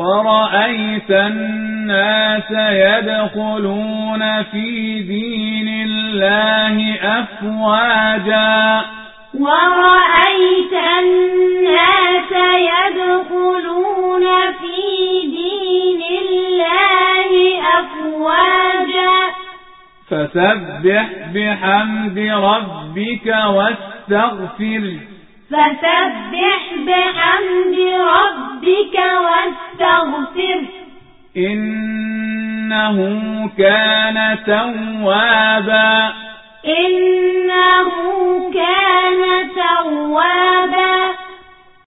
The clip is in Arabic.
ورأيت الناس يدخلون في دين الله أفواجا ورأيت الناس يدخلون في دين الله أفواجا فسبح بحمد ربك واستغفر فسبح بحمد إنه كان توابا